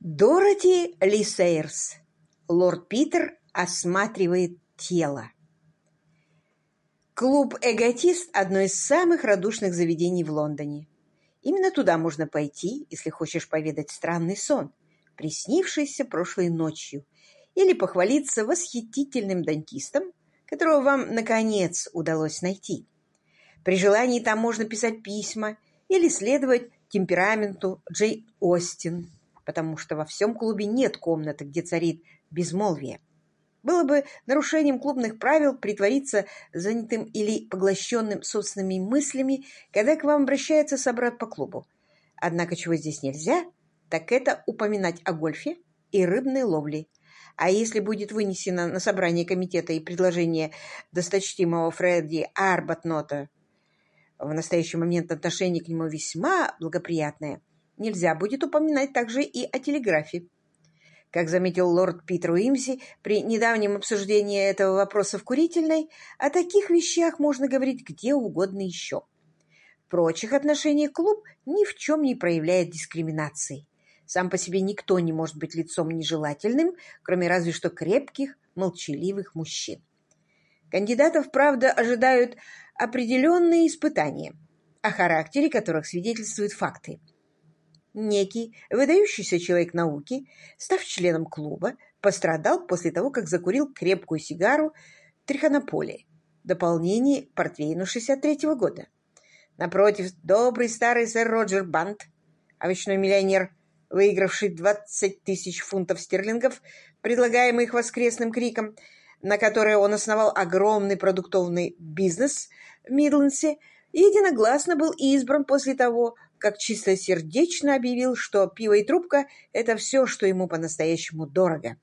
Дороти Ли Сейерс. Лорд Питер осматривает тело. Клуб «Эготист» – одно из самых радушных заведений в Лондоне. Именно туда можно пойти, если хочешь поведать странный сон, приснившийся прошлой ночью, или похвалиться восхитительным дантистом, которого вам, наконец, удалось найти. При желании там можно писать письма или следовать темпераменту Джей Остин, потому что во всем клубе нет комнаты, где царит безмолвие. Было бы нарушением клубных правил притвориться занятым или поглощенным собственными мыслями, когда к вам обращается собрат по клубу. Однако чего здесь нельзя, так это упоминать о гольфе и рыбной ловле. А если будет вынесено на собрание комитета и предложение досточтимого Фредди Арбатнота в настоящий момент отношение к нему весьма благоприятное, нельзя будет упоминать также и о телеграфе. Как заметил лорд Питер Уимзи при недавнем обсуждении этого вопроса в курительной, о таких вещах можно говорить где угодно еще. В прочих отношениях клуб ни в чем не проявляет дискриминации. Сам по себе никто не может быть лицом нежелательным, кроме разве что крепких, молчаливых мужчин. Кандидатов, правда, ожидают определенные испытания, о характере которых свидетельствуют факты. Некий выдающийся человек науки, став членом клуба, пострадал после того, как закурил крепкую сигару трихонополи, дополнение портвейну 63-го года. Напротив, добрый старый сэр Роджер Бант, овощной миллионер, выигравший 20 тысяч фунтов стерлингов, предлагаемых воскресным криком, на которое он основал огромный продуктовый бизнес в Мидлендсе, единогласно был избран после того, как чистосердечно объявил, что пиво и трубка — это все, что ему по-настоящему дорого.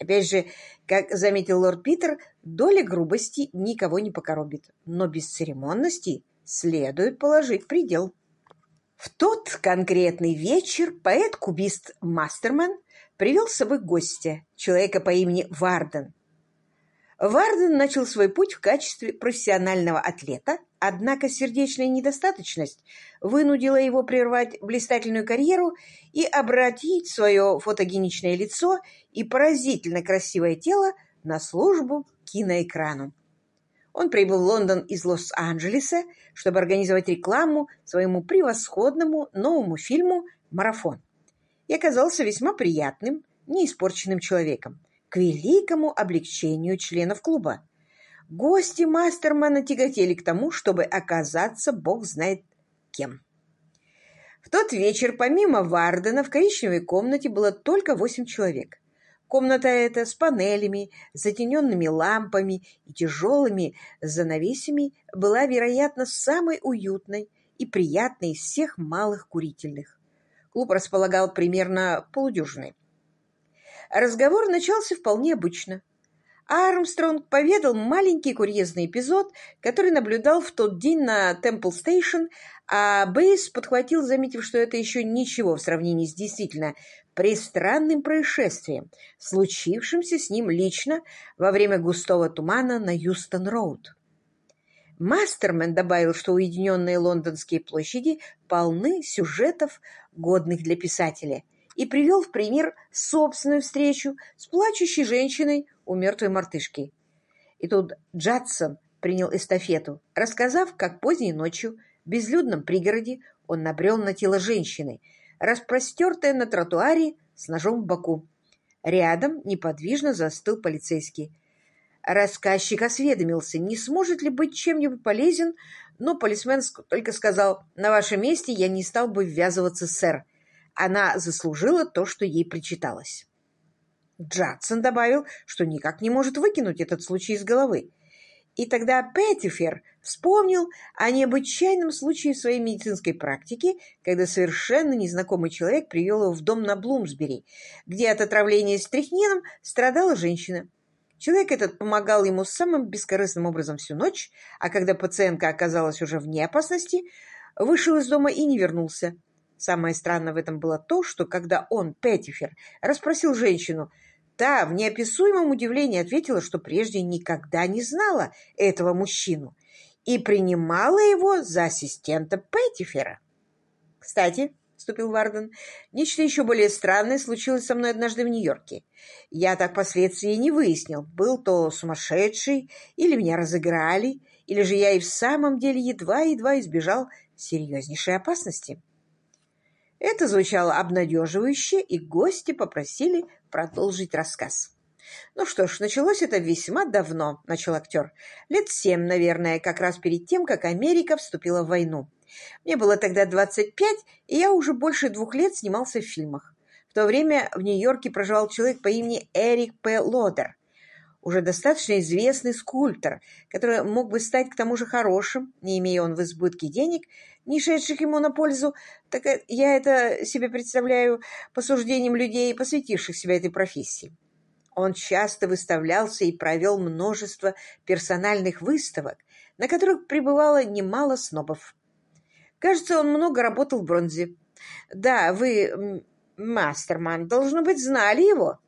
Опять же, как заметил лорд Питер, доля грубости никого не покоробит, но без церемонности следует положить предел. В тот конкретный вечер поэт-кубист Мастерман привел с собой гостя, человека по имени Варден. Варден начал свой путь в качестве профессионального атлета, однако сердечная недостаточность вынудила его прервать блистательную карьеру и обратить свое фотогеничное лицо и поразительно красивое тело на службу киноэкрану. Он прибыл в Лондон из Лос-Анджелеса, чтобы организовать рекламу своему превосходному новому фильму «Марафон». И оказался весьма приятным, неиспорченным человеком, к великому облегчению членов клуба. Гости Мастермана тяготели к тому, чтобы оказаться бог знает кем. В тот вечер помимо Вардена в коричневой комнате было только восемь человек. Комната эта с панелями, затененными лампами и тяжелыми занавесями была, вероятно, самой уютной и приятной из всех малых курительных. Клуб располагал примерно полудюжиной. Разговор начался вполне обычно. Армстронг поведал маленький курьезный эпизод, который наблюдал в тот день на Темпл Стейшн, а Бейс подхватил, заметив, что это еще ничего в сравнении с действительно престранным происшествием, случившимся с ним лично во время густого тумана на Юстон-Роуд. Мастермен добавил, что уединенные лондонские площади полны сюжетов, годных для писателя – и привел в пример собственную встречу с плачущей женщиной у мертвой мартышки. И тут Джадсон принял эстафету, рассказав, как поздней ночью в безлюдном пригороде он набрел на тело женщины, распростертое на тротуаре с ножом в боку. Рядом неподвижно застыл полицейский. Рассказчик осведомился, не сможет ли быть чем-нибудь полезен, но полисмен только сказал, «На вашем месте я не стал бы ввязываться, сэр. Она заслужила то, что ей причиталось. Джадсон добавил, что никак не может выкинуть этот случай из головы. И тогда Петтифер вспомнил о необычайном случае в своей медицинской практике, когда совершенно незнакомый человек привел его в дом на Блумсбери, где от отравления стрихнином страдала женщина. Человек этот помогал ему самым бескорыстным образом всю ночь, а когда пациентка оказалась уже вне опасности, вышел из дома и не вернулся. Самое странное в этом было то, что когда он, Петтифер, расспросил женщину, та в неописуемом удивлении ответила, что прежде никогда не знала этого мужчину и принимала его за ассистента Петтифера. Кстати, вступил Варден. «Нечто еще более странное случилось со мной однажды в Нью-Йорке. Я так впоследствии не выяснил, был то сумасшедший, или меня разыграли, или же я и в самом деле едва-едва избежал серьезнейшей опасности». Это звучало обнадеживающе, и гости попросили продолжить рассказ. «Ну что ж, началось это весьма давно», — начал актер. «Лет семь, наверное, как раз перед тем, как Америка вступила в войну. Мне было тогда 25, и я уже больше двух лет снимался в фильмах. В то время в Нью-Йорке проживал человек по имени Эрик П. Лодер, уже достаточно известный скульптор, который мог бы стать к тому же хорошим, не имея он в избытке денег, не шедших ему на пользу, так я это себе представляю по суждениям людей, посвятивших себя этой профессии. Он часто выставлялся и провел множество персональных выставок, на которых пребывало немало снобов. Кажется, он много работал в бронзе. Да, вы, Мастерман, должно быть, знали его.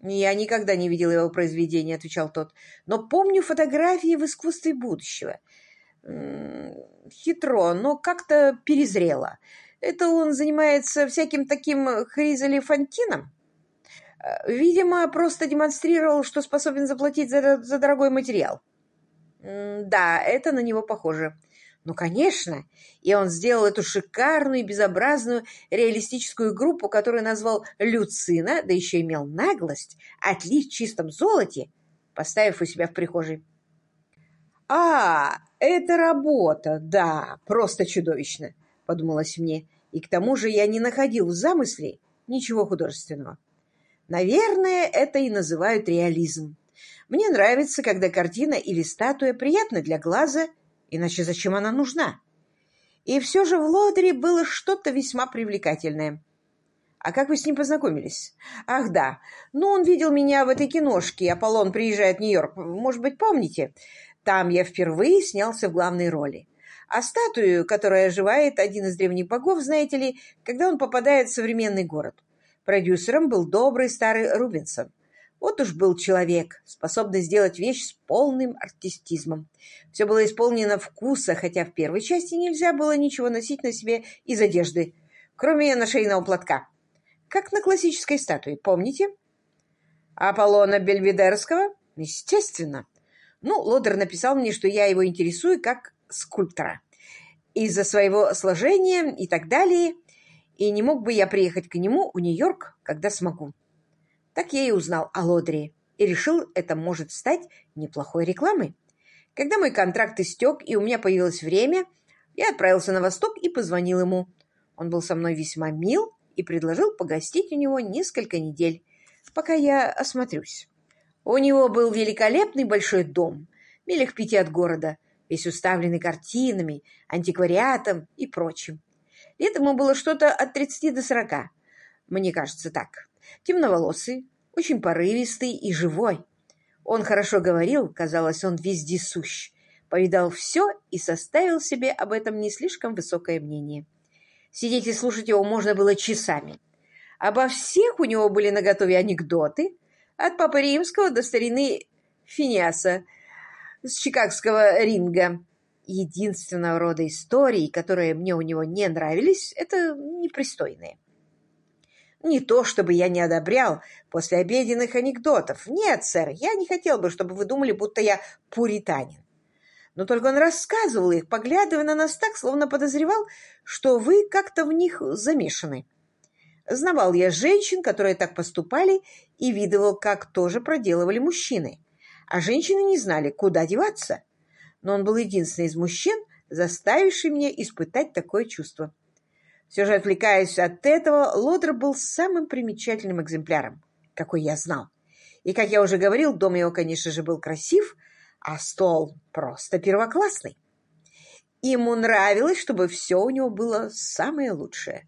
Я никогда не видел его произведения, отвечал тот. Но помню фотографии в искусстве будущего. Хитро, но как-то перезрело. Это он занимается всяким таким хризалифантином? Э, видимо, просто демонстрировал, что способен заплатить за, за дорогой материал. Да, это на него похоже. Ну, конечно. И он сделал эту шикарную и безобразную реалистическую группу, которую назвал «Люцина», да еще имел наглость отлить в чистом золоте, поставив у себя в прихожей. «А, это работа, да, просто чудовищно», — подумалось мне. И к тому же я не находил в замысле ничего художественного. Наверное, это и называют реализм. Мне нравится, когда картина или статуя приятна для глаза Иначе зачем она нужна? И все же в Лодере было что-то весьма привлекательное. А как вы с ним познакомились? Ах, да. Ну, он видел меня в этой киношке «Аполлон приезжает в Нью-Йорк». Может быть, помните? Там я впервые снялся в главной роли. А статую, которая оживает один из древних богов, знаете ли, когда он попадает в современный город. Продюсером был добрый старый Рубинсон. Вот уж был человек, способный сделать вещь с полным артистизмом. Все было исполнено вкуса, хотя в первой части нельзя было ничего носить на себе из одежды, кроме нашейного платка. Как на классической статуе, помните? Аполлона Бельведерского? Естественно. Ну, Лодер написал мне, что я его интересую как скульптора. Из-за своего сложения и так далее. И не мог бы я приехать к нему в Нью-Йорк, когда смогу. Так я и узнал о Лодре и решил, это может стать неплохой рекламой. Когда мой контракт истек и у меня появилось время, я отправился на восток и позвонил ему. Он был со мной весьма мил и предложил погостить у него несколько недель, пока я осмотрюсь. У него был великолепный большой дом, милях пяти от города, весь уставленный картинами, антиквариатом и прочим. Летом ему было что-то от 30 до 40. Мне кажется так темноволосый, очень порывистый и живой. Он хорошо говорил, казалось, он вездесущ, повидал все и составил себе об этом не слишком высокое мнение. Сидеть и слушать его можно было часами. Обо всех у него были наготове анекдоты, от Папы Римского до старины Финиаса с чикагского ринга. Единственного рода истории, которые мне у него не нравились, это непристойные. Не то, чтобы я не одобрял после обеденных анекдотов. Нет, сэр, я не хотел бы, чтобы вы думали, будто я пуританин. Но только он рассказывал их, поглядывая на нас так, словно подозревал, что вы как-то в них замешаны. Знавал я женщин, которые так поступали, и видывал, как тоже проделывали мужчины. А женщины не знали, куда деваться. Но он был единственный из мужчин, заставивший меня испытать такое чувство. Все же, отвлекаясь от этого, Лодер был самым примечательным экземпляром, какой я знал. И, как я уже говорил, дом его, конечно же, был красив, а стол просто первоклассный. Ему нравилось, чтобы все у него было самое лучшее.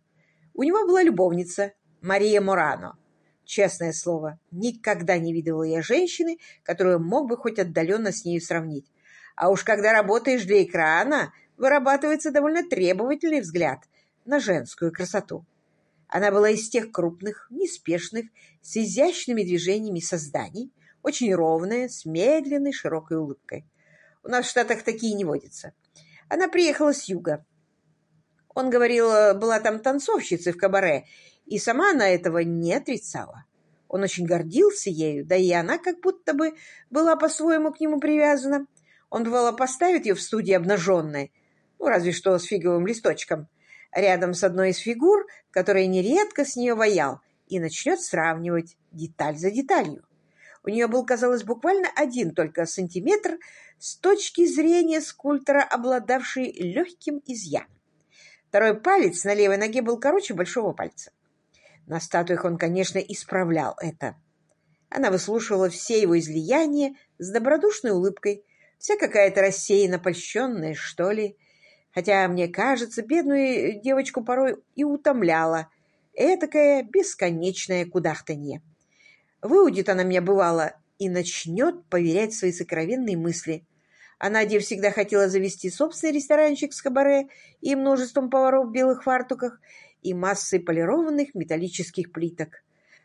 У него была любовница Мария Морано. Честное слово, никогда не видела я женщины, которую мог бы хоть отдаленно с нею сравнить. А уж когда работаешь для экрана, вырабатывается довольно требовательный взгляд – на женскую красоту. Она была из тех крупных, неспешных, с изящными движениями созданий, очень ровная, с медленной широкой улыбкой. У нас в Штатах такие не водятся. Она приехала с юга. Он говорил, э, была там танцовщицей в кабаре, и сама она этого не отрицала. Он очень гордился ею, да и она как будто бы была по-своему к нему привязана. Он, бывало, поставит ее в студии обнаженной, ну, разве что с фиговым листочком, рядом с одной из фигур, которая нередко с нее воял, и начнет сравнивать деталь за деталью. У нее был, казалось, буквально один только сантиметр с точки зрения скульптора, обладавший легким изъяном. Второй палец на левой ноге был короче большого пальца. На статуях он, конечно, исправлял это. Она выслушивала все его излияния с добродушной улыбкой, вся какая-то рассеянно польщенная, что ли. Хотя, мне кажется, бедную девочку порой и утомляла этакое бесконечное кудахтанье. Выудит она меня, бывало, и начнет поверять свои сокровенные мысли. А Надя всегда хотела завести собственный ресторанчик с кабаре и множеством поваров в белых фартуках и массой полированных металлических плиток.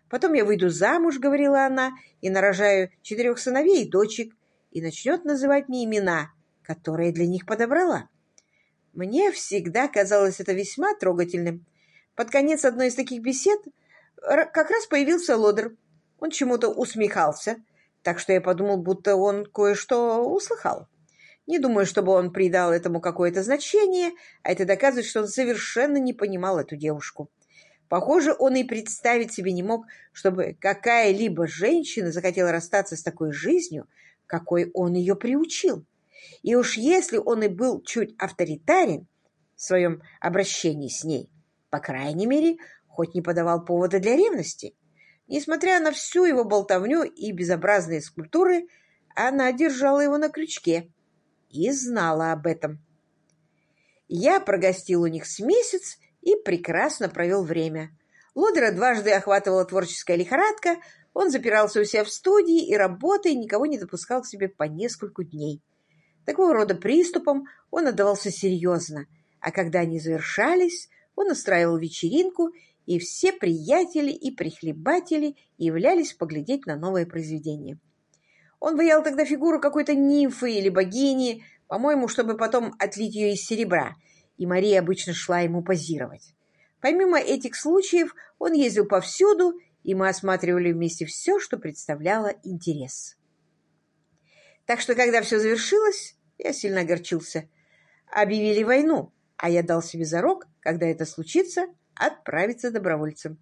Потом я выйду замуж, говорила она, и нарожаю четырех сыновей и дочек, и начнет называть мне имена, которые для них подобрала. Мне всегда казалось это весьма трогательным. Под конец одной из таких бесед как раз появился Лодер. Он чему-то усмехался, так что я подумал, будто он кое-что услыхал. Не думаю, чтобы он придал этому какое-то значение, а это доказывает, что он совершенно не понимал эту девушку. Похоже, он и представить себе не мог, чтобы какая-либо женщина захотела расстаться с такой жизнью, какой он ее приучил. И уж если он и был чуть авторитарен в своем обращении с ней, по крайней мере, хоть не подавал повода для ревности. Несмотря на всю его болтовню и безобразные скульптуры, она держала его на крючке и знала об этом. Я прогостил у них с месяц и прекрасно провел время. Лодера дважды охватывала творческая лихорадка, он запирался у себя в студии и, работая, никого не допускал к себе по нескольку дней. Такого рода приступом он отдавался серьезно, а когда они завершались, он устраивал вечеринку и все приятели и прихлебатели являлись поглядеть на новое произведение. Он выял тогда фигуру какой-то нимфы или богини, по-моему, чтобы потом отлить ее из серебра, и Мария обычно шла ему позировать. Помимо этих случаев, он ездил повсюду, и мы осматривали вместе все, что представляло интерес. Так что, когда все завершилось, я сильно огорчился. Объявили войну, а я дал себе зарок, когда это случится, отправиться добровольцем.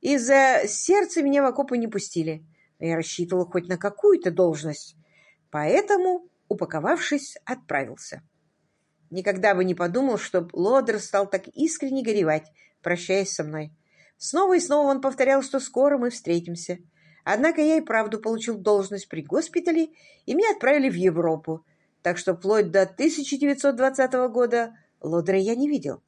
Из-за сердца меня в окопы не пустили. Я рассчитывал хоть на какую-то должность. Поэтому, упаковавшись, отправился. Никогда бы не подумал, что Лодер стал так искренне горевать, прощаясь со мной. Снова и снова он повторял, что скоро мы встретимся. Однако я и правду получил должность при госпитале, и меня отправили в Европу. Так что вплоть до 1920 года Лодера я не видел.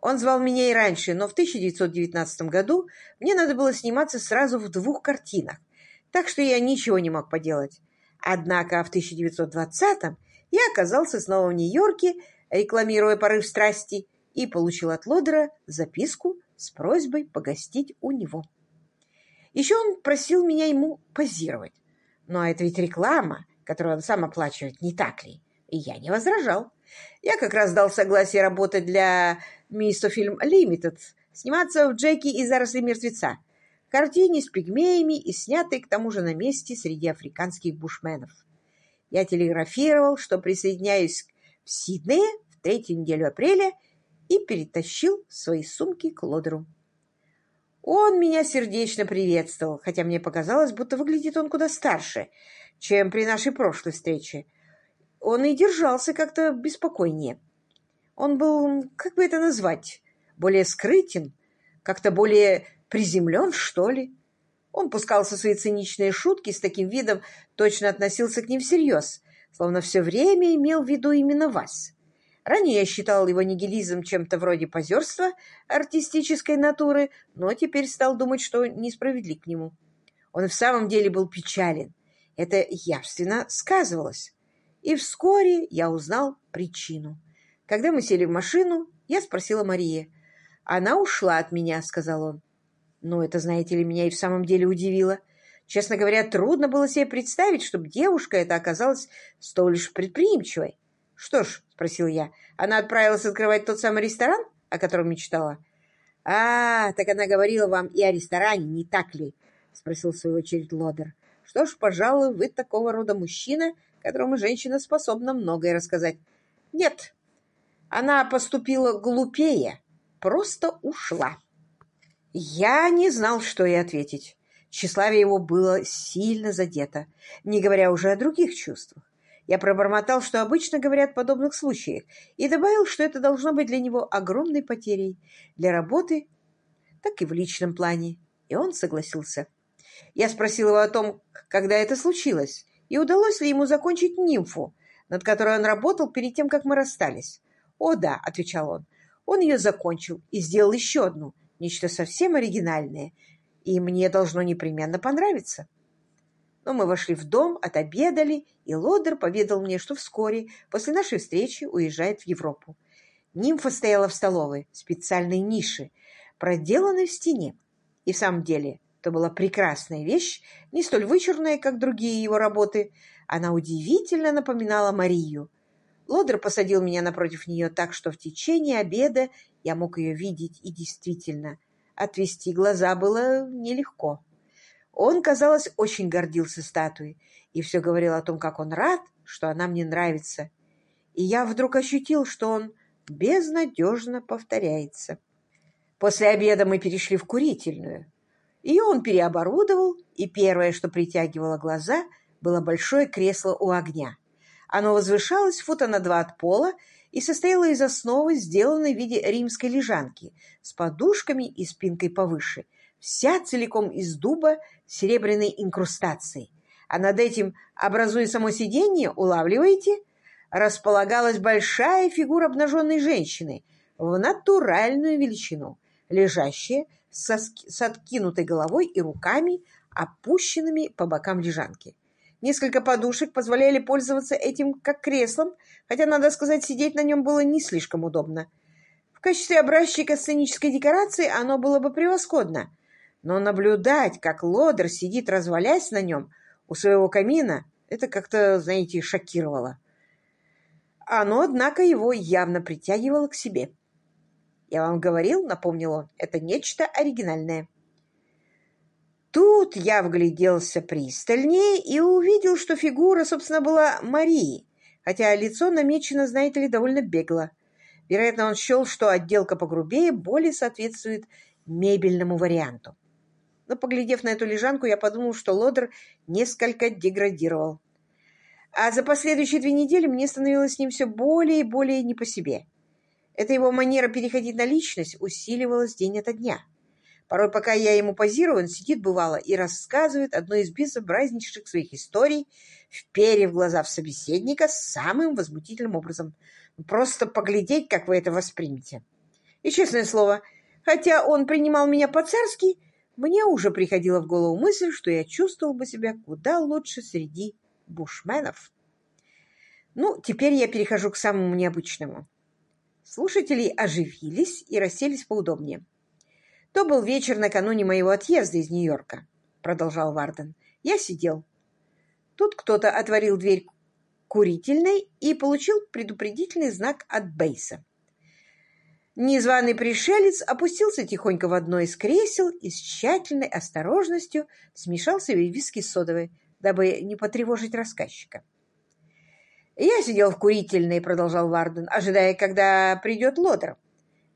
Он звал меня и раньше, но в 1919 году мне надо было сниматься сразу в двух картинах, так что я ничего не мог поделать. Однако в 1920-м я оказался снова в Нью-Йорке, рекламируя порыв страсти, и получил от Лодера записку с просьбой погостить у него. Еще он просил меня ему позировать. Но это ведь реклама, которую он сам оплачивает, не так ли? И я не возражал. Я как раз дал согласие работать для Мистофильм Лимитед, сниматься в Джеки и заросли мертвеца, картине с пигмеями и снятой к тому же на месте среди африканских бушменов. Я телеграфировал, что присоединяюсь в Сиднее в третью неделю апреля и перетащил свои сумки к Лодеру. Он меня сердечно приветствовал, хотя мне показалось, будто выглядит он куда старше, чем при нашей прошлой встрече. Он и держался как-то беспокойнее. Он был, как бы это назвать, более скрытен, как-то более приземлен, что ли. Он пускался в свои циничные шутки с таким видом, точно относился к ним всерьез, словно все время имел в виду именно вас. Ранее я считал его нигилизм чем-то вроде позерства артистической натуры, но теперь стал думать, что несправедлив к нему. Он в самом деле был печален. Это явственно сказывалось. И вскоре я узнал причину. Когда мы сели в машину, я спросила Марии. «Она ушла от меня», — сказал он. «Ну, это, знаете ли, меня и в самом деле удивило. Честно говоря, трудно было себе представить, чтобы девушка эта оказалась столь лишь предприимчивой. «Что ж», — спросил я, — «она отправилась открывать тот самый ресторан, о котором мечтала?» «А, так она говорила вам и о ресторане, не так ли?» — спросил в свою очередь Лодер. «Что ж, пожалуй, вы такого рода мужчина, которому женщина способна многое рассказать». «Нет, она поступила глупее, просто ушла». Я не знал, что ей ответить. Тщеславие его было сильно задето, не говоря уже о других чувствах. Я пробормотал, что обычно говорят в подобных случаях, и добавил, что это должно быть для него огромной потерей для работы, так и в личном плане. И он согласился. Я спросил его о том, когда это случилось, и удалось ли ему закончить нимфу, над которой он работал перед тем, как мы расстались. «О, да», — отвечал он, — «он ее закончил и сделал еще одну, нечто совсем оригинальное, и мне должно непременно понравиться». Но мы вошли в дом, отобедали, и Лодер поведал мне, что вскоре, после нашей встречи, уезжает в Европу. Нимфа стояла в столовой, специальной нише, проделанной в стене. И в самом деле, это была прекрасная вещь, не столь вычурная, как другие его работы. Она удивительно напоминала Марию. Лодер посадил меня напротив нее так, что в течение обеда я мог ее видеть, и действительно, отвести глаза было нелегко. Он, казалось, очень гордился статуей и все говорил о том, как он рад, что она мне нравится. И я вдруг ощутил, что он безнадежно повторяется. После обеда мы перешли в курительную. Ее он переоборудовал, и первое, что притягивало глаза, было большое кресло у огня. Оно возвышалось фута на два от пола и состояло из основы, сделанной в виде римской лежанки, с подушками и спинкой повыше – вся целиком из дуба серебряной инкрустацией. А над этим, образуя само сиденье, улавливаете, располагалась большая фигура обнаженной женщины в натуральную величину, лежащая с откинутой головой и руками, опущенными по бокам лежанки. Несколько подушек позволяли пользоваться этим как креслом, хотя, надо сказать, сидеть на нем было не слишком удобно. В качестве образчика сценической декорации оно было бы превосходно, но наблюдать, как лодер сидит, развалясь на нем у своего камина, это как-то, знаете, шокировало. Оно, однако, его явно притягивало к себе. «Я вам говорил, — напомнил он, — это нечто оригинальное». Тут я вгляделся пристальнее и увидел, что фигура, собственно, была Марии, хотя лицо намечено, знаете ли, довольно бегло. Вероятно, он счел, что отделка погрубее более соответствует мебельному варианту но, поглядев на эту лежанку, я подумал, что Лодер несколько деградировал. А за последующие две недели мне становилось с ним все более и более не по себе. Эта его манера переходить на личность усиливалась день ото дня. Порой, пока я ему позирую, он сидит, бывало, и рассказывает одну из безобразнейших своих историй, вперев глаза в собеседника самым возмутительным образом. Просто поглядеть, как вы это воспримете. И, честное слово, хотя он принимал меня по-царски, мне уже приходила в голову мысль, что я чувствовал бы себя куда лучше среди бушменов. Ну, теперь я перехожу к самому необычному. Слушатели оживились и расселись поудобнее. То был вечер накануне моего отъезда из Нью-Йорка, продолжал Варден. Я сидел. Тут кто-то отворил дверь курительной и получил предупредительный знак от Бейса. Незваный пришелец опустился тихонько в одно из кресел и с тщательной осторожностью смешал себе виски с содовой, дабы не потревожить рассказчика. «Я сидел в курительной», — продолжал Варден, ожидая, когда придет Лодер.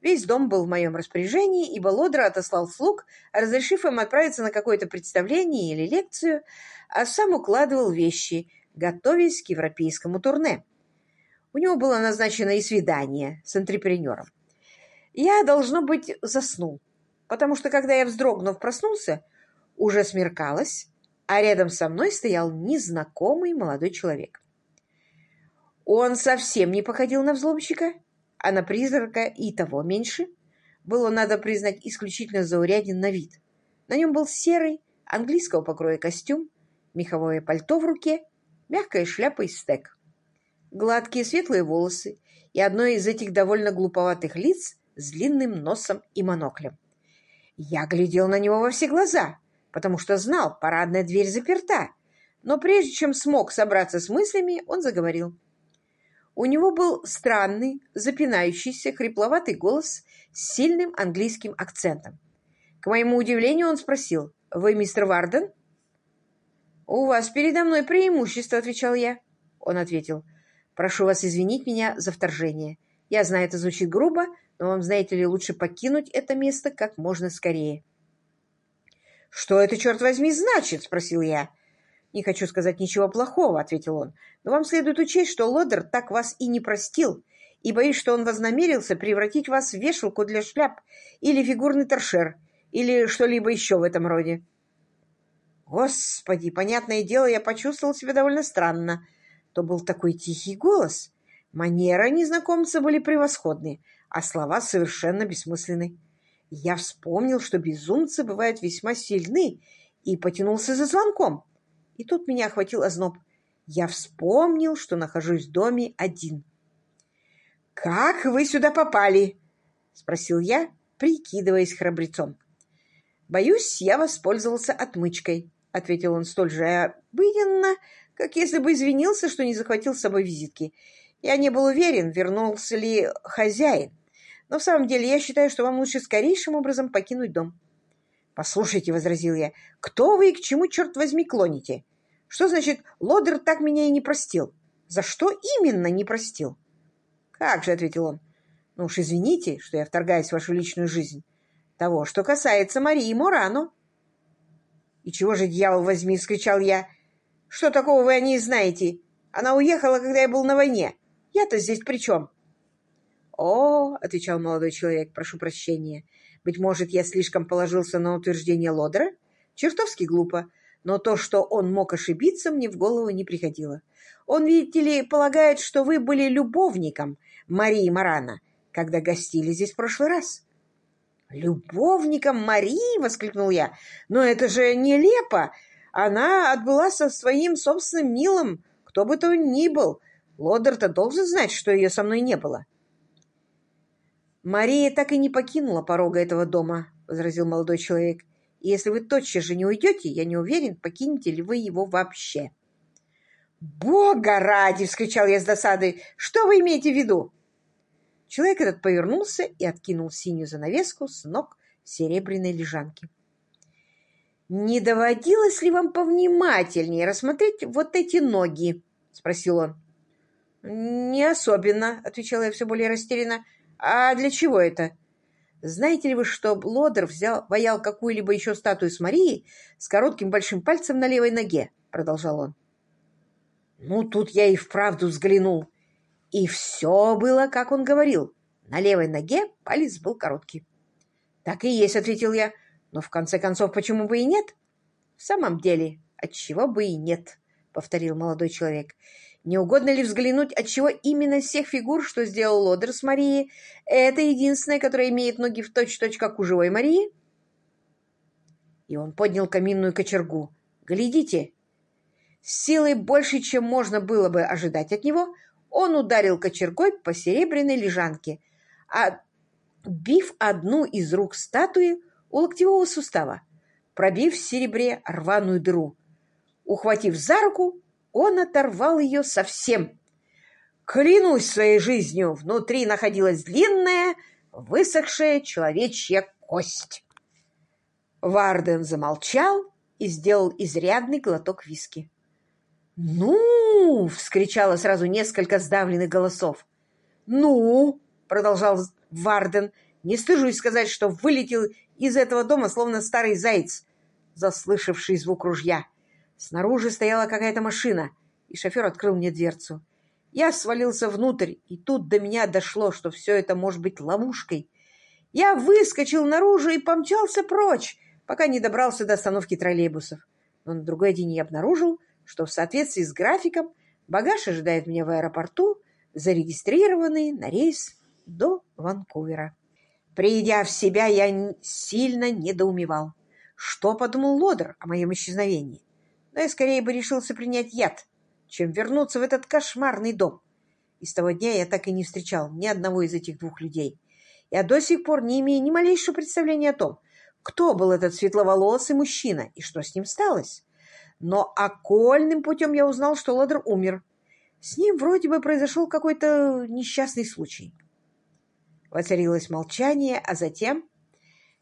Весь дом был в моем распоряжении, ибо Лодер отослал слуг, разрешив им отправиться на какое-то представление или лекцию, а сам укладывал вещи, готовясь к европейскому турне. У него было назначено и свидание с антрепренером. Я, должно быть, заснул, потому что, когда я, вздрогнув, проснулся, уже смеркалось, а рядом со мной стоял незнакомый молодой человек. Он совсем не походил на взломщика, а на призрака и того меньше. Было, надо признать, исключительно зауряден на вид. На нем был серый, английского покроя костюм, меховое пальто в руке, мягкая шляпа из стек. Гладкие светлые волосы и одно из этих довольно глуповатых лиц с длинным носом и моноклем. Я глядел на него во все глаза, потому что знал, парадная дверь заперта. Но прежде чем смог собраться с мыслями, он заговорил. У него был странный, запинающийся, хрипловатый голос с сильным английским акцентом. К моему удивлению он спросил, «Вы мистер Варден?» «У вас передо мной преимущество», — отвечал я. Он ответил, «Прошу вас извинить меня за вторжение. Я знаю, это звучит грубо, но вам, знаете ли, лучше покинуть это место как можно скорее». «Что это, черт возьми, значит?» — спросил я. «Не хочу сказать ничего плохого», — ответил он. «Но вам следует учесть, что Лодер так вас и не простил, и боюсь, что он вознамерился превратить вас в вешалку для шляп или фигурный торшер, или что-либо еще в этом роде». Господи, понятное дело, я почувствовал себя довольно странно. То был такой тихий голос. Манеры незнакомца были превосходные, а слова совершенно бессмысленны. Я вспомнил, что безумцы бывают весьма сильны, и потянулся за звонком. И тут меня охватил озноб. Я вспомнил, что нахожусь в доме один. «Как вы сюда попали?» — спросил я, прикидываясь храбрецом. «Боюсь, я воспользовался отмычкой», — ответил он столь же обыденно, как если бы извинился, что не захватил с собой визитки. Я не был уверен, вернулся ли хозяин. Но в самом деле я считаю, что вам лучше скорейшим образом покинуть дом. «Послушайте», — возразил я, — «кто вы и к чему, черт возьми, клоните? Что значит, Лодер так меня и не простил? За что именно не простил?» «Как же», — ответил он, — «ну уж извините, что я вторгаюсь в вашу личную жизнь. Того, что касается Марии Морано». «И чего же, дьявол возьми!» — вскричал я. «Что такого вы о ней знаете? Она уехала, когда я был на войне. Я-то здесь при чем?» «О, — отвечал молодой человек, — прошу прощения. Быть может, я слишком положился на утверждение Лодера? Чертовски глупо. Но то, что он мог ошибиться, мне в голову не приходило. Он, видите ли, полагает, что вы были любовником Марии Марана, когда гостили здесь в прошлый раз». «Любовником Марии?» — воскликнул я. «Но это же нелепо! Она отбыла со своим собственным милым, кто бы то ни был. Лодер-то должен знать, что ее со мной не было». «Мария так и не покинула порога этого дома», — возразил молодой человек. «И если вы тотчас же не уйдете, я не уверен, покинете ли вы его вообще». «Бога ради!» — вскричал я с досадой. «Что вы имеете в виду?» Человек этот повернулся и откинул синюю занавеску с ног серебряной лежанки. «Не доводилось ли вам повнимательнее рассмотреть вот эти ноги?» — спросил он. «Не особенно», — отвечала я все более растерянно. «А для чего это?» «Знаете ли вы, что Лодер взял, воял какую-либо еще статую с Марией с коротким большим пальцем на левой ноге?» — продолжал он. «Ну, тут я и вправду взглянул. И все было, как он говорил. На левой ноге палец был короткий». «Так и есть», — ответил я. «Но в конце концов, почему бы и нет?» «В самом деле, отчего бы и нет», — повторил молодой человек. Не угодно ли взглянуть, отчего именно из всех фигур, что сделал Лодер с Марией, это единственная, которая имеет ноги в точь-точь, как у живой Марии? И он поднял каминную кочергу. «Глядите!» С силой больше, чем можно было бы ожидать от него, он ударил кочергой по серебряной лежанке, отбив одну из рук статуи у локтевого сустава, пробив в серебре рваную дыру. Ухватив за руку, он оторвал ее совсем. Клянусь своей жизнью, внутри находилась длинная, высохшая человечья кость. Варден замолчал и сделал изрядный глоток виски. «Ну!» — вскричало сразу несколько сдавленных голосов. «Ну!» — продолжал Варден. «Не стыжусь сказать, что вылетел из этого дома, словно старый заяц, заслышавший звук ружья. Снаружи стояла какая-то машина, и шофер открыл мне дверцу. Я свалился внутрь, и тут до меня дошло, что все это может быть ловушкой. Я выскочил наружу и помчался прочь, пока не добрался до остановки троллейбусов. Но на другой день я обнаружил, что в соответствии с графиком багаж ожидает меня в аэропорту, зарегистрированный на рейс до Ванкувера. Придя в себя, я сильно недоумевал. Что подумал Лодер о моем исчезновении? Но я скорее бы решился принять яд, чем вернуться в этот кошмарный дом. И с того дня я так и не встречал ни одного из этих двух людей. Я до сих пор не имею ни малейшего представления о том, кто был этот светловолосый мужчина и что с ним сталось. Но окольным путем я узнал, что Ладер умер. С ним вроде бы произошел какой-то несчастный случай. Воцарилось молчание, а затем...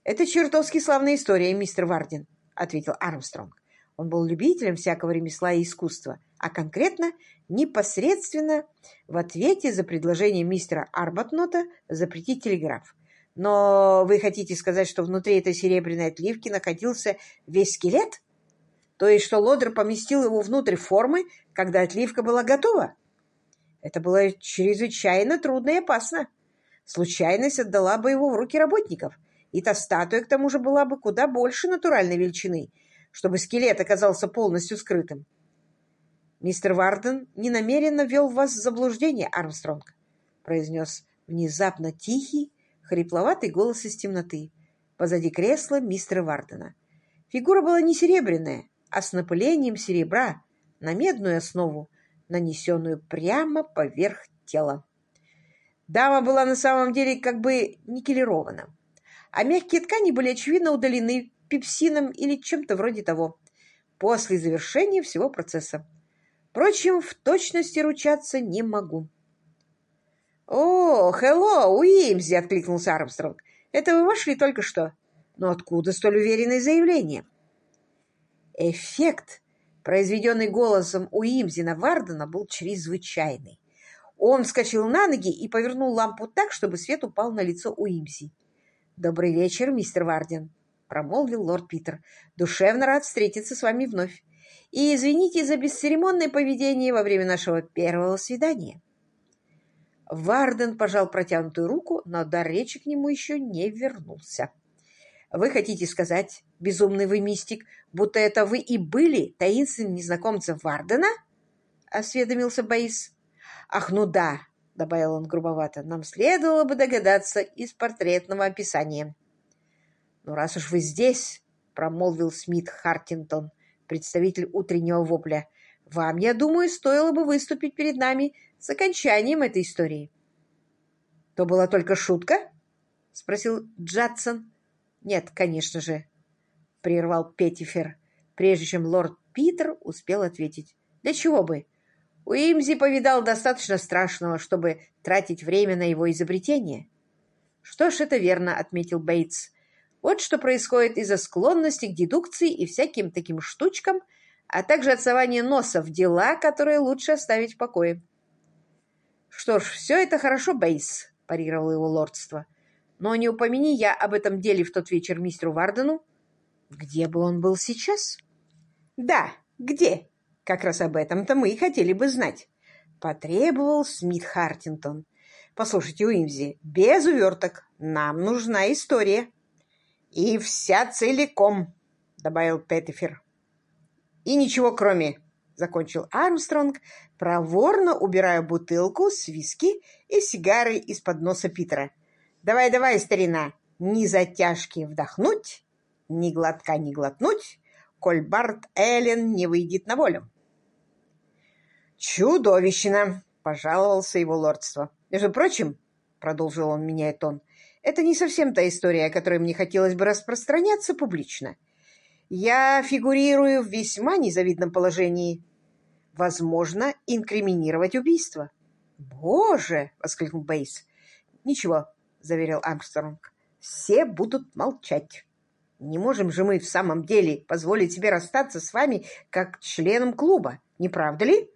«Это чертовски славная история, мистер Вардин», — ответил Армстронг. Он был любителем всякого ремесла и искусства, а конкретно непосредственно в ответе за предложение мистера Арбатнота запретить телеграф. Но вы хотите сказать, что внутри этой серебряной отливки находился весь скелет? То есть, что Лодер поместил его внутрь формы, когда отливка была готова? Это было чрезвычайно трудно и опасно. Случайность отдала бы его в руки работников, и та статуя, к тому же, была бы куда больше натуральной величины, чтобы скелет оказался полностью скрытым. «Мистер Варден ненамеренно ввел вас в заблуждение, Армстронг», произнес внезапно тихий, хрипловатый голос из темноты, позади кресла мистера Вардена. Фигура была не серебряная, а с напылением серебра на медную основу, нанесенную прямо поверх тела. Дама была на самом деле как бы никелирована, а мягкие ткани были, очевидно, удалены пепсином или чем-то вроде того после завершения всего процесса. Впрочем, в точности ручаться не могу. «О, хелло, Уимзи!» — откликнулся Армстронг. «Это вы вошли только что. Но откуда столь уверенное заявление?» Эффект, произведенный голосом Уимзина Вардена, был чрезвычайный. Он вскочил на ноги и повернул лампу так, чтобы свет упал на лицо Уимзи. «Добрый вечер, мистер Варден», — промолвил лорд Питер. «Душевно рад встретиться с вами вновь. И извините за бесцеремонное поведение во время нашего первого свидания». Варден пожал протянутую руку, но дар речи к нему еще не вернулся. «Вы хотите сказать, безумный вы мистик, будто это вы и были таинственным незнакомцем Вардена?» — осведомился Боис. «Ах, ну да!» — добавил он грубовато. «Нам следовало бы догадаться из портретного описания». «Ну, раз уж вы здесь», — промолвил Смит Хартингтон, представитель утреннего вопля, «вам, я думаю, стоило бы выступить перед нами с окончанием этой истории. «То была только шутка?» — спросил Джадсон. «Нет, конечно же», — прервал Петтифер, прежде чем лорд Питер успел ответить. «Для чего бы? Уимзи повидал достаточно страшного, чтобы тратить время на его изобретение». «Что ж, это верно», — отметил Бейтс. «Вот что происходит из-за склонности к дедукции и всяким таким штучкам, а также отсования носа в дела, которые лучше оставить в покое». «Что ж, все это хорошо, Бейс», — парировал его лордство. «Но не упомяни я об этом деле в тот вечер мистеру Вардену. Где бы он был сейчас?» «Да, где? Как раз об этом-то мы и хотели бы знать», — потребовал Смит Хартингтон. «Послушайте, Уимзи, без уверток. Нам нужна история». «И вся целиком», — добавил Петтифер. «И ничего кроме», — закончил Армстронг, проворно убирая бутылку с виски и сигары из-под носа Питера. «Давай, давай, старина, ни затяжки вдохнуть, ни глотка не глотнуть, коль Барт Эллен не выйдет на волю». «Чудовищно!» — пожаловался его лордство. «Между прочим, — продолжил он, меняя тон, — это не совсем та история, о которой мне хотелось бы распространяться публично. Я фигурирую в весьма незавидном положении, возможно инкриминировать убийство. «Боже!» — воскликнул Бейс. «Ничего», — заверил Армстронг. «Все будут молчать. Не можем же мы в самом деле позволить себе расстаться с вами как членом клуба, не правда ли?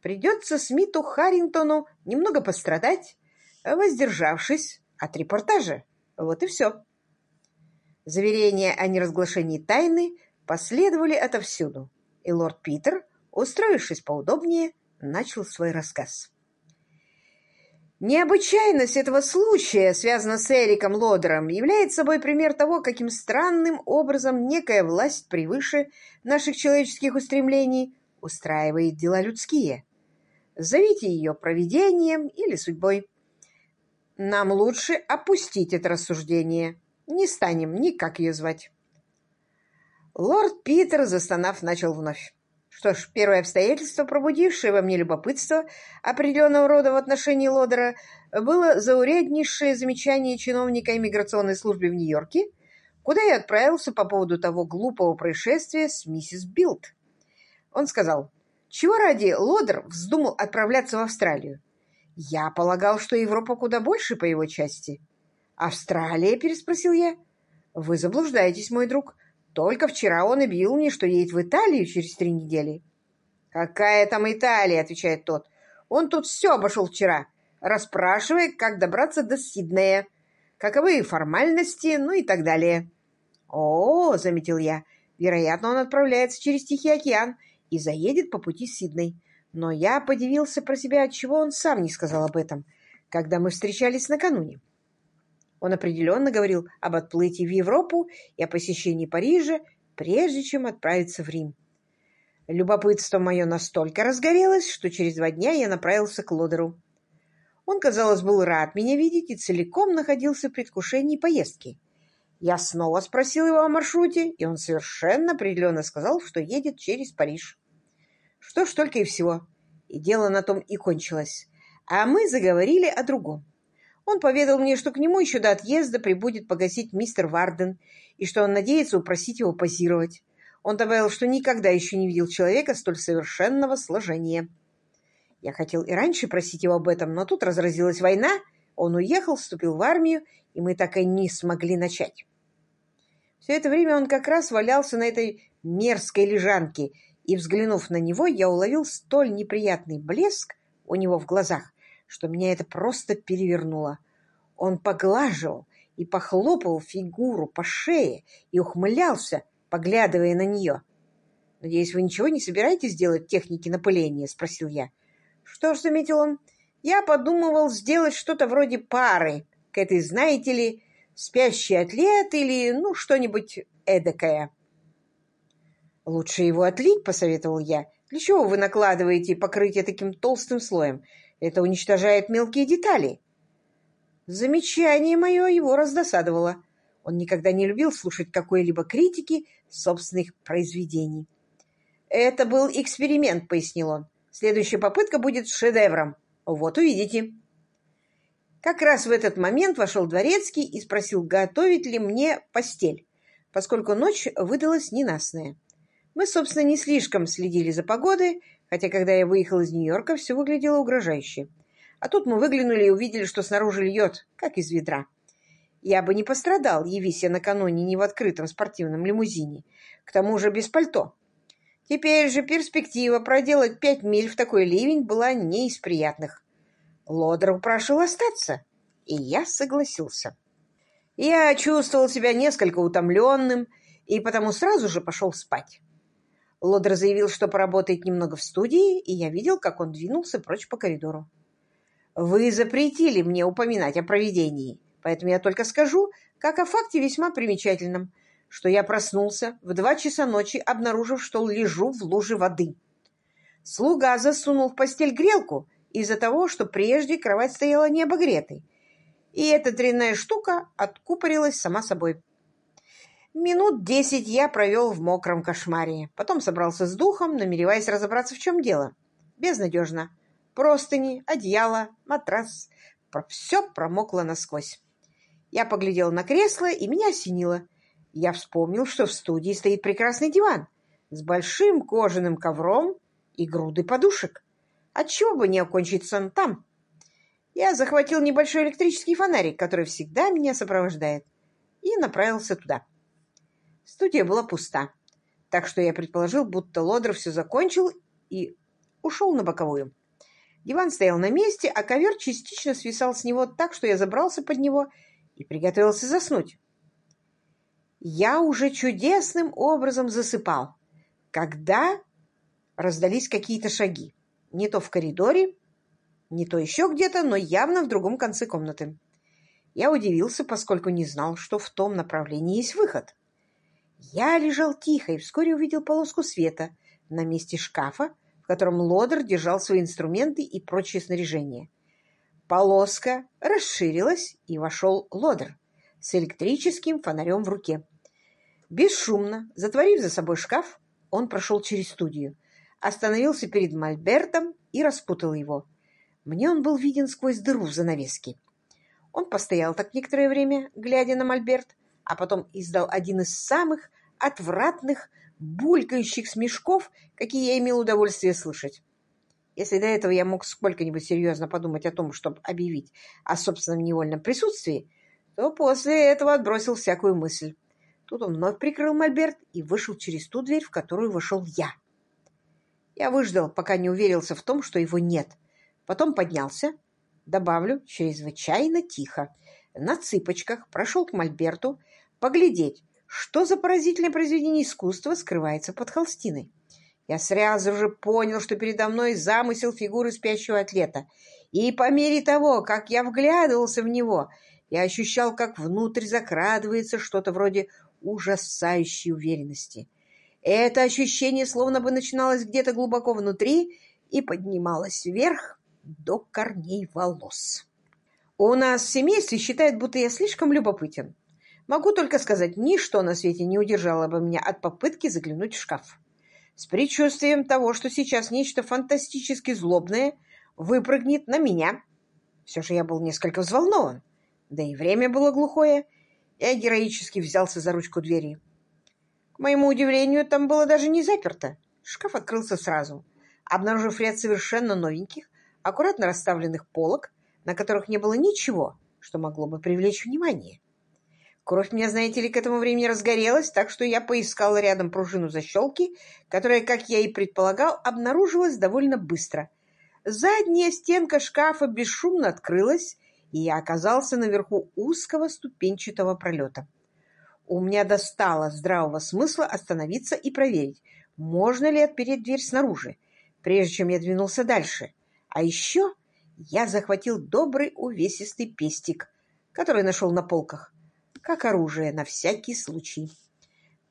Придется Смиту Харрингтону немного пострадать, воздержавшись от репортажа. Вот и все». Заверения о неразглашении тайны последовали отовсюду, и лорд Питер устроившись поудобнее, начал свой рассказ. Необычайность этого случая, связанная с Эриком Лодером, является собой пример того, каким странным образом некая власть превыше наших человеческих устремлений устраивает дела людские. Зовите ее провидением или судьбой. Нам лучше опустить это рассуждение. Не станем никак ее звать. Лорд Питер, застонав, начал вновь. Что ж, первое обстоятельство, пробудившее во мне любопытство определенного рода в отношении Лодера, было зауряднейшее замечание чиновника иммиграционной службы в Нью-Йорке, куда я отправился по поводу того глупого происшествия с миссис Билд. Он сказал, Чего ради Лодер вздумал отправляться в Австралию? Я полагал, что Европа куда больше по его части. «Австралия?» – переспросил я. «Вы заблуждаетесь, мой друг. Только вчера он объявил мне, что едет в Италию через три недели». «Какая там Италия?» – отвечает тот. «Он тут все обошел вчера, расспрашивая, как добраться до Сиднея, каковы формальности, ну и так далее». «О, — заметил я, — вероятно, он отправляется через Тихий океан и заедет по пути Сидней. Но я подивился про себя, отчего он сам не сказал об этом, когда мы встречались накануне. Он определенно говорил об отплытии в Европу и о посещении Парижа, прежде чем отправиться в Рим. Любопытство мое настолько разгорелось, что через два дня я направился к Лодеру. Он, казалось, был рад меня видеть и целиком находился в предвкушении поездки. Я снова спросил его о маршруте, и он совершенно определенно сказал, что едет через Париж. Что ж, только и всего. И дело на том и кончилось. А мы заговорили о другом. Он поведал мне, что к нему еще до отъезда прибудет погасить мистер Варден, и что он надеется упросить его позировать. Он добавил, что никогда еще не видел человека столь совершенного сложения. Я хотел и раньше просить его об этом, но тут разразилась война, он уехал, вступил в армию, и мы так и не смогли начать. Все это время он как раз валялся на этой мерзкой лежанке, и, взглянув на него, я уловил столь неприятный блеск у него в глазах, что меня это просто перевернуло. Он поглаживал и похлопал фигуру по шее и ухмылялся, поглядывая на нее. «Надеюсь, вы ничего не собираетесь делать техники напыления?» — спросил я. «Что ж», — заметил он, — «я подумывал сделать что-то вроде пары к этой, знаете ли, спящий атлет или, ну, что-нибудь эдакое». «Лучше его отлить», — посоветовал я. «Для чего вы накладываете покрытие таким толстым слоем? Это уничтожает мелкие детали. Замечание мое его раздосадовало. Он никогда не любил слушать какой-либо критики собственных произведений. «Это был эксперимент», — пояснил он. «Следующая попытка будет шедевром. Вот увидите». Как раз в этот момент вошел дворецкий и спросил, готовить ли мне постель, поскольку ночь выдалась ненастная. Мы, собственно, не слишком следили за погодой, хотя когда я выехал из Нью-Йорка, все выглядело угрожающе. А тут мы выглянули и увидели, что снаружи льет, как из ведра. Я бы не пострадал, явись я накануне не в открытом спортивном лимузине, к тому же без пальто. Теперь же перспектива проделать пять миль в такой ливень была не из приятных. Лодер упрашивал остаться, и я согласился. Я чувствовал себя несколько утомленным, и потому сразу же пошел спать. Лодер заявил, что поработает немного в студии, и я видел, как он двинулся прочь по коридору. «Вы запретили мне упоминать о проведении, поэтому я только скажу, как о факте весьма примечательном, что я проснулся в два часа ночи, обнаружив, что лежу в луже воды. Слуга засунул в постель грелку из-за того, что прежде кровать стояла необогретой, и эта дрянная штука откупорилась сама собой. Минут десять я провел в мокром кошмаре. Потом собрался с духом, намереваясь разобраться, в чем дело. Безнадежно. Простыни, одеяло, матрас. Все промокло насквозь. Я поглядел на кресло, и меня осенило. Я вспомнил, что в студии стоит прекрасный диван с большим кожаным ковром и грудой подушек. Отчего бы не окончить сон там? Я захватил небольшой электрический фонарик, который всегда меня сопровождает, и направился туда. Студия была пуста, так что я предположил, будто Лодер все закончил и ушел на боковую. Диван стоял на месте, а ковер частично свисал с него так, что я забрался под него и приготовился заснуть. Я уже чудесным образом засыпал, когда раздались какие-то шаги. Не то в коридоре, не то еще где-то, но явно в другом конце комнаты. Я удивился, поскольку не знал, что в том направлении есть выход. Я лежал тихо и вскоре увидел полоску света на месте шкафа, в котором Лодер держал свои инструменты и прочее снаряжение. Полоска расширилась, и вошел Лодер с электрическим фонарем в руке. Бесшумно, затворив за собой шкаф, он прошел через студию, остановился перед мольбертом и распутал его. Мне он был виден сквозь дыру в занавеске. Он постоял так некоторое время, глядя на мольберт, а потом издал один из самых отвратных, булькающих смешков, какие я имел удовольствие слышать. Если до этого я мог сколько-нибудь серьезно подумать о том, чтобы объявить о собственном невольном присутствии, то после этого отбросил всякую мысль. Тут он вновь прикрыл мольберт и вышел через ту дверь, в которую вошел я. Я выждал, пока не уверился в том, что его нет. Потом поднялся, добавлю, чрезвычайно тихо, на цыпочках прошел к мольберту, поглядеть, что за поразительное произведение искусства скрывается под холстиной. Я сразу же понял, что передо мной замысел фигуры спящего атлета. И по мере того, как я вглядывался в него, я ощущал, как внутрь закрадывается что-то вроде ужасающей уверенности. Это ощущение словно бы начиналось где-то глубоко внутри и поднималось вверх до корней волос. У нас в семействе считают, будто я слишком любопытен. Могу только сказать, ничто на свете не удержало бы меня от попытки заглянуть в шкаф с предчувствием того, что сейчас нечто фантастически злобное выпрыгнет на меня. Все же я был несколько взволнован, да и время было глухое. Я героически взялся за ручку двери. К моему удивлению, там было даже не заперто. Шкаф открылся сразу, обнаружив ряд совершенно новеньких, аккуратно расставленных полок, на которых не было ничего, что могло бы привлечь внимание. Кровь меня, знаете ли, к этому времени разгорелась, так что я поискал рядом пружину защелки, которая, как я и предполагал, обнаружилась довольно быстро. Задняя стенка шкафа бесшумно открылась, и я оказался наверху узкого ступенчатого пролета. У меня достало здравого смысла остановиться и проверить, можно ли отпереть дверь снаружи, прежде чем я двинулся дальше. А еще я захватил добрый увесистый пестик, который нашел на полках как оружие на всякий случай.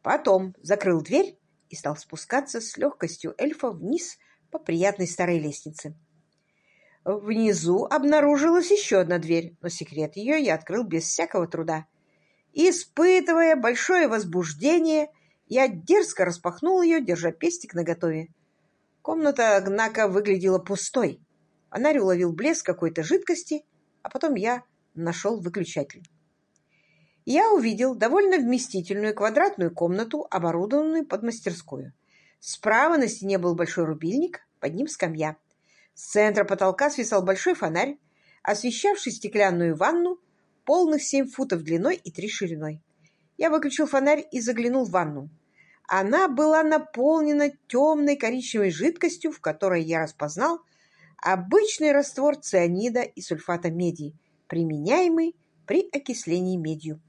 Потом закрыл дверь и стал спускаться с легкостью эльфа вниз по приятной старой лестнице. Внизу обнаружилась еще одна дверь, но секрет ее я открыл без всякого труда. Испытывая большое возбуждение, я дерзко распахнул ее, держа пестик наготове. Комната, однако, выглядела пустой. Фонарь уловил блеск какой-то жидкости, а потом я нашел выключатель я увидел довольно вместительную квадратную комнату, оборудованную под мастерскую. Справа на стене был большой рубильник, под ним скамья. С центра потолка свисал большой фонарь, освещавший стеклянную ванну, полных семь футов длиной и три шириной. Я выключил фонарь и заглянул в ванну. Она была наполнена темной коричневой жидкостью, в которой я распознал обычный раствор цианида и сульфата меди, применяемый при окислении медью.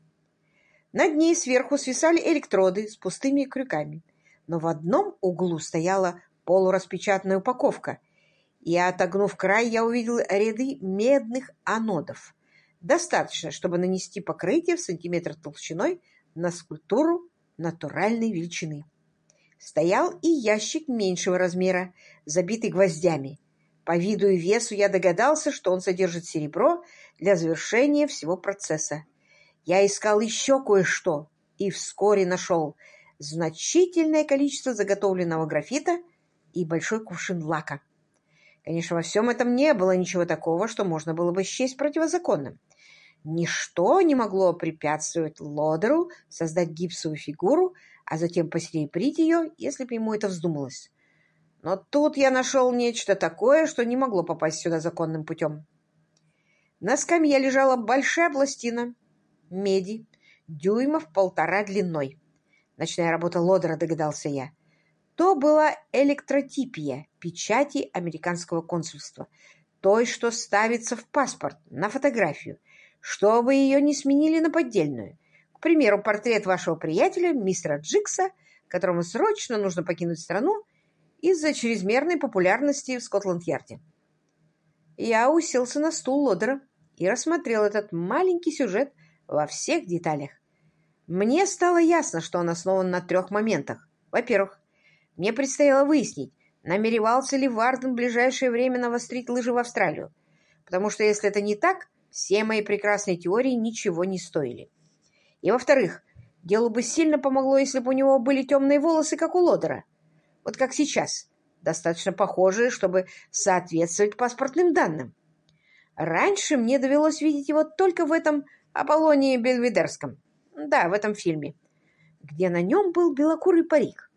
Над ней сверху свисали электроды с пустыми крюками, но в одном углу стояла полураспечатанная упаковка, и, отогнув край, я увидел ряды медных анодов. Достаточно, чтобы нанести покрытие в сантиметр толщиной на скульптуру натуральной величины. Стоял и ящик меньшего размера, забитый гвоздями. По виду и весу я догадался, что он содержит серебро для завершения всего процесса. Я искал еще кое-что и вскоре нашел значительное количество заготовленного графита и большой кувшин лака. Конечно, во всем этом не было ничего такого, что можно было бы счесть противозаконным. Ничто не могло препятствовать Лодеру создать гипсовую фигуру, а затем посеребрить ее, если бы ему это вздумалось. Но тут я нашел нечто такое, что не могло попасть сюда законным путем. На скамье лежала большая пластина меди, дюймов полтора длиной. Ночная работа Лодера, догадался я. То была электротипия печати американского консульства, той, что ставится в паспорт, на фотографию, чтобы ее не сменили на поддельную. К примеру, портрет вашего приятеля, мистера Джикса, которому срочно нужно покинуть страну из-за чрезмерной популярности в Скотланд-Ярде. Я уселся на стул Лодера и рассмотрел этот маленький сюжет во всех деталях. Мне стало ясно, что он основан на трех моментах. Во-первых, мне предстояло выяснить, намеревался ли Варден в ближайшее время навострить лыжи в Австралию, потому что если это не так, все мои прекрасные теории ничего не стоили. И во-вторых, делу бы сильно помогло, если бы у него были темные волосы, как у Лодера. Вот как сейчас, достаточно похожие, чтобы соответствовать паспортным данным. Раньше мне довелось видеть его только в этом Аполлонии Бельведерском. Да, в этом фильме. где на нем был белокурый парик.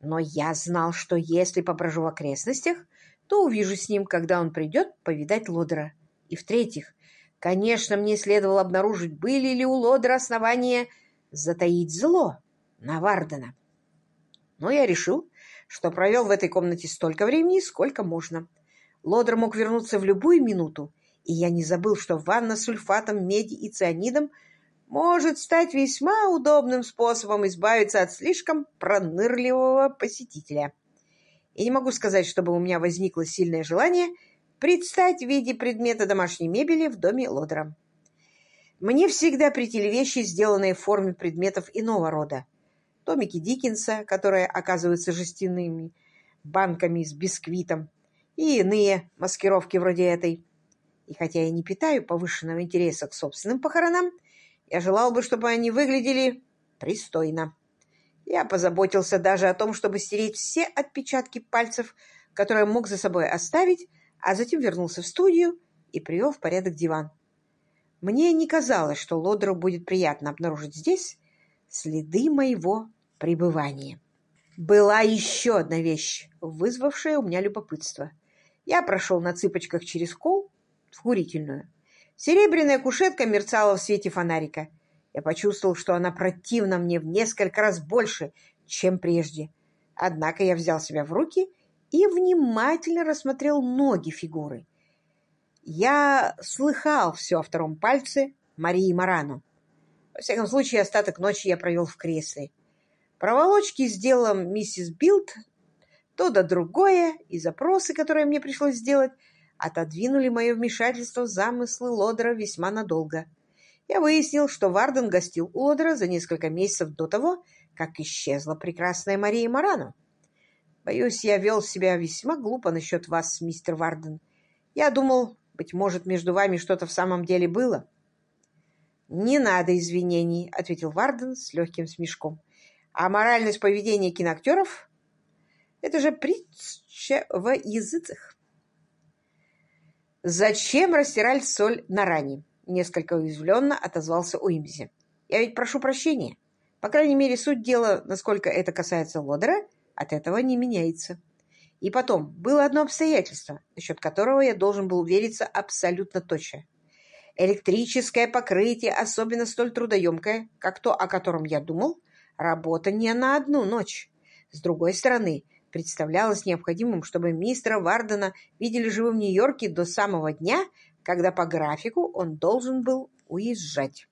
Но я знал, что если поброжу в окрестностях, то увижу с ним, когда он придет повидать Лодера. И в-третьих, конечно, мне следовало обнаружить, были ли у Лодера основания затаить зло на Вардена. Но я решил, что провел в этой комнате столько времени, сколько можно. Лодер мог вернуться в любую минуту, и я не забыл, что ванна с сульфатом меди и цианидом может стать весьма удобным способом избавиться от слишком пронырливого посетителя. И не могу сказать, чтобы у меня возникло сильное желание предстать в виде предмета домашней мебели в доме Лодера. Мне всегда претели вещи, сделанные в форме предметов иного рода томики Диккенса, которые оказываются жестяными банками с бисквитом, и иные маскировки вроде этой. И хотя я не питаю повышенного интереса к собственным похоронам, я желал бы, чтобы они выглядели пристойно. Я позаботился даже о том, чтобы стереть все отпечатки пальцев, которые мог за собой оставить, а затем вернулся в студию и привел в порядок диван. Мне не казалось, что Лодеру будет приятно обнаружить здесь следы моего пребывания. Была еще одна вещь, вызвавшая у меня любопытство. Я прошел на цыпочках через кол в курительную. Серебряная кушетка мерцала в свете фонарика. Я почувствовал, что она противна мне в несколько раз больше, чем прежде. Однако я взял себя в руки и внимательно рассмотрел ноги фигуры. Я слыхал все о втором пальце Марии Марану. Во всяком случае, остаток ночи я провел в кресле. Проволочки с миссис Билд, то да другое, и запросы, которые мне пришлось сделать, отодвинули мое вмешательство в замыслы Лодера весьма надолго. Я выяснил, что Варден гостил у Лодера за несколько месяцев до того, как исчезла прекрасная Мария Морану. Боюсь, я вел себя весьма глупо насчет вас, мистер Варден. Я думал, быть может, между вами что-то в самом деле было. «Не надо извинений», — ответил Варден с легким смешком. «А моральность поведения киноактеров — это же притча в языцах». «Зачем растирать соль на ране?» — несколько уязвленно отозвался Уимзи. «Я ведь прошу прощения. По крайней мере, суть дела, насколько это касается Лодера, от этого не меняется. И потом, было одно обстоятельство, насчет которого я должен был увериться абсолютно точно. Электрическое покрытие, особенно столь трудоемкое, как то, о котором я думал, работа не на одну ночь. С другой стороны, представлялось необходимым, чтобы мистера Вардена видели живым в Нью-Йорке до самого дня, когда по графику он должен был уезжать.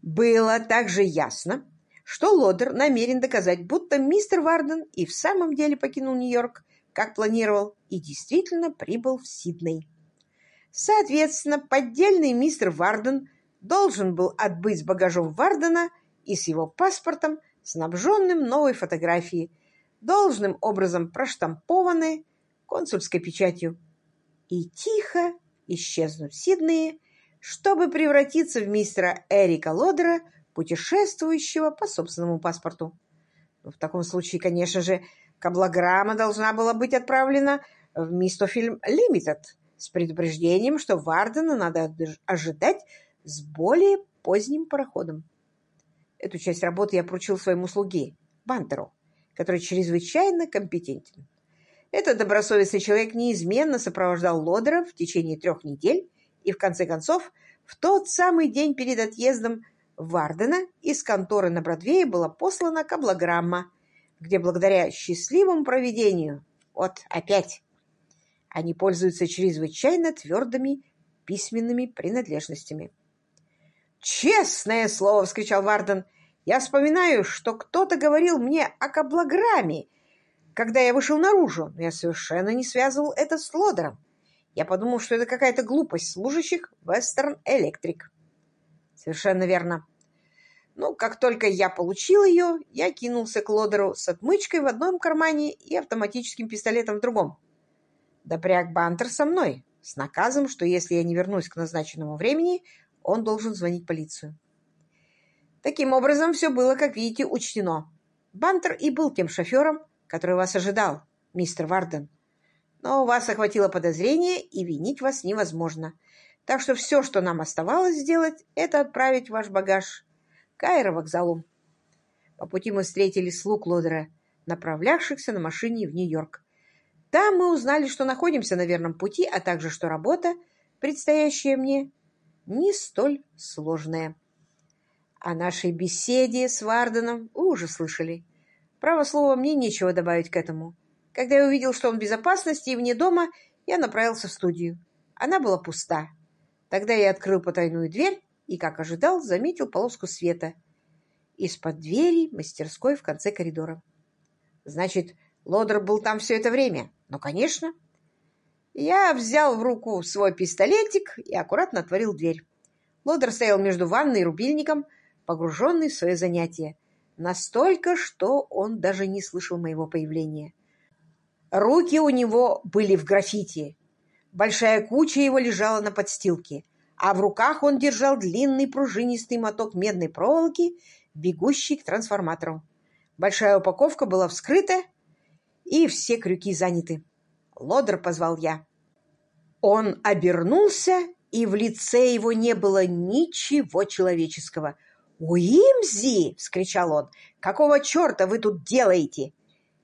Было также ясно, что Лодер намерен доказать, будто мистер Варден и в самом деле покинул Нью-Йорк, как планировал, и действительно прибыл в Сидней. Соответственно, поддельный мистер Варден должен был отбыть с багажом Вардена и с его паспортом, снабженным новой фотографией, должным образом проштампованной консульской печатью, и тихо исчезнуть в Сиднее, чтобы превратиться в мистера Эрика Лодера, путешествующего по собственному паспорту. Ну, в таком случае, конечно же, каблограмма должна была быть отправлена в Мистофильм Лимитед, с предупреждением, что Вардена надо ожидать с более поздним пароходом. Эту часть работы я поручил своему слуге, Бантеру, который чрезвычайно компетентен. Этот добросовестный человек неизменно сопровождал Лодера в течение трех недель, и, в конце концов, в тот самый день перед отъездом Вардена из конторы на Бродвее была послана каблограмма, где благодаря счастливому проведению, вот опять они пользуются чрезвычайно твердыми письменными принадлежностями. «Честное слово!» — вскричал Варден. «Я вспоминаю, что кто-то говорил мне о каблограмме, когда я вышел наружу, но я совершенно не связывал это с Лодером. Я подумал, что это какая-то глупость служащих Western Electric». «Совершенно верно. Ну, как только я получил ее, я кинулся к Лодеру с отмычкой в одном кармане и автоматическим пистолетом в другом. Допряг Бантер со мной, с наказом, что если я не вернусь к назначенному времени, он должен звонить полицию. Таким образом, все было, как видите, учтено. Бантер и был тем шофером, который вас ожидал, мистер Варден. Но вас охватило подозрение, и винить вас невозможно. Так что все, что нам оставалось сделать, это отправить ваш багаж к аэровокзалу. По пути мы встретили слуг Лодера, направлявшихся на машине в Нью-Йорк. Там мы узнали, что находимся на верном пути, а также, что работа, предстоящая мне, не столь сложная. О нашей беседе с Варденом вы уже слышали. Право слово, мне нечего добавить к этому. Когда я увидел, что он в безопасности и вне дома, я направился в студию. Она была пуста. Тогда я открыл потайную дверь и, как ожидал, заметил полоску света из-под двери мастерской в конце коридора. Значит, Лодер был там все это время? Ну, конечно. Я взял в руку свой пистолетик и аккуратно отворил дверь. Лодер стоял между ванной и рубильником, погруженный в свое занятие. Настолько, что он даже не слышал моего появления. Руки у него были в граффити. Большая куча его лежала на подстилке, а в руках он держал длинный пружинистый моток медной проволоки, бегущий к трансформатору. Большая упаковка была вскрыта, и все крюки заняты. Лодер позвал я. Он обернулся, и в лице его не было ничего человеческого. «Уимзи!» — вскричал он. «Какого черта вы тут делаете?»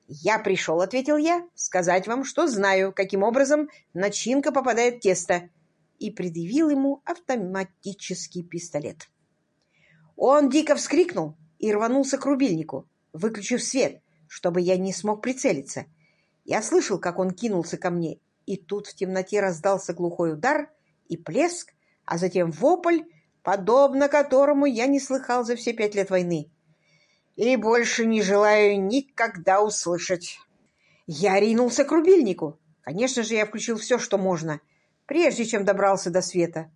«Я пришел», — ответил я, — «сказать вам, что знаю, каким образом начинка попадает в тесто» и предъявил ему автоматический пистолет. Он дико вскрикнул и рванулся к рубильнику, выключив свет, чтобы я не смог прицелиться. Я слышал, как он кинулся ко мне, и тут в темноте раздался глухой удар и плеск, а затем вопль, подобно которому я не слыхал за все пять лет войны. И больше не желаю никогда услышать. Я ринулся к рубильнику. Конечно же, я включил все, что можно, прежде чем добрался до света.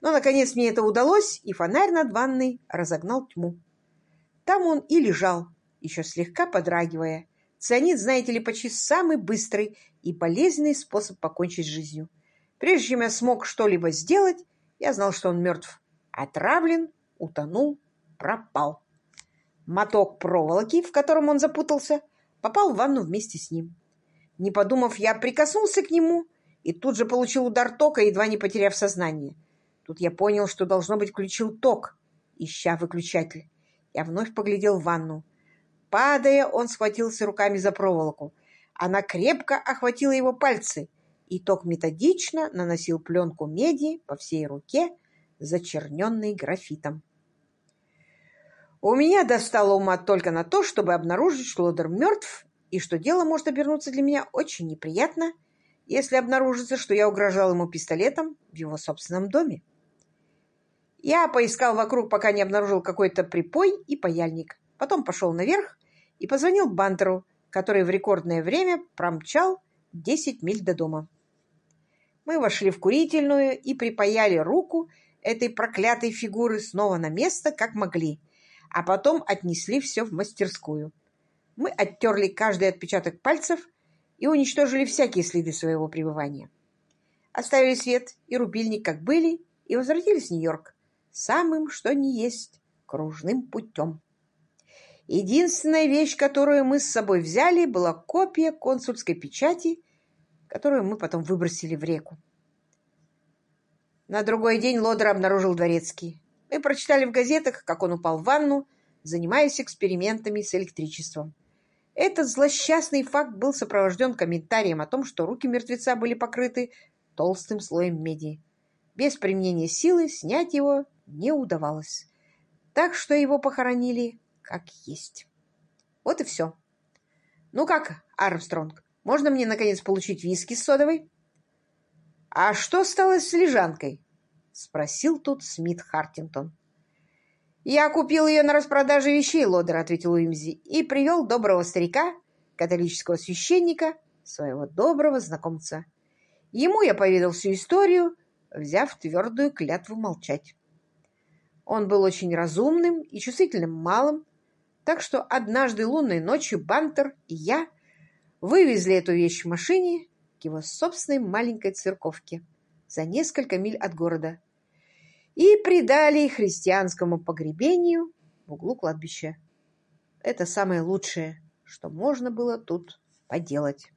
Но, наконец, мне это удалось, и фонарь над ванной разогнал тьму. Там он и лежал, еще слегка подрагивая. Цианид, знаете ли, почти самый быстрый и полезный способ покончить с жизнью. Прежде чем я смог что-либо сделать, я знал, что он мертв. Отравлен, утонул, пропал. Моток проволоки, в котором он запутался, попал в ванну вместе с ним. Не подумав, я прикоснулся к нему и тут же получил удар тока, едва не потеряв сознание. Тут я понял, что, должно быть, включил ток, ища выключатель. Я вновь поглядел в ванну. Падая, он схватился руками за проволоку. Она крепко охватила его пальцы, и ток методично наносил пленку меди по всей руке, зачерненной графитом. У меня достало ума только на то, чтобы обнаружить, что Лодер мертв, и что дело может обернуться для меня очень неприятно, если обнаружится, что я угрожал ему пистолетом в его собственном доме. Я поискал вокруг, пока не обнаружил какой-то припой и паяльник. Потом пошел наверх и позвонил Бантеру, который в рекордное время промчал 10 миль до дома. Мы вошли в курительную и припаяли руку этой проклятой фигуры снова на место, как могли, а потом отнесли все в мастерскую. Мы оттерли каждый отпечаток пальцев и уничтожили всякие следы своего пребывания. Оставили свет и рубильник, как были, и возвратились в Нью-Йорк самым, что ни есть, кружным путем. Единственная вещь, которую мы с собой взяли, была копия консульской печати, которую мы потом выбросили в реку. На другой день Лодер обнаружил дворецкий. Мы прочитали в газетах, как он упал в ванну, занимаясь экспериментами с электричеством. Этот злосчастный факт был сопровожден комментарием о том, что руки мертвеца были покрыты толстым слоем меди. Без применения силы снять его не удавалось. Так что его похоронили как есть. Вот и все. Ну как, Армстронг, можно мне, наконец, получить виски с содовой? А что стало с лежанкой? Спросил тут Смит Хартингтон. «Я купил ее на распродаже вещей, Лодер», — ответил Уимзи, и привел доброго старика, католического священника, своего доброго знакомца. Ему я поведал всю историю, взяв твердую клятву молчать. Он был очень разумным и чувствительным малым, так что однажды лунной ночью Бантер и я вывезли эту вещь в машине к его собственной маленькой церковке за несколько миль от города и предали христианскому погребению в углу кладбища. Это самое лучшее, что можно было тут поделать.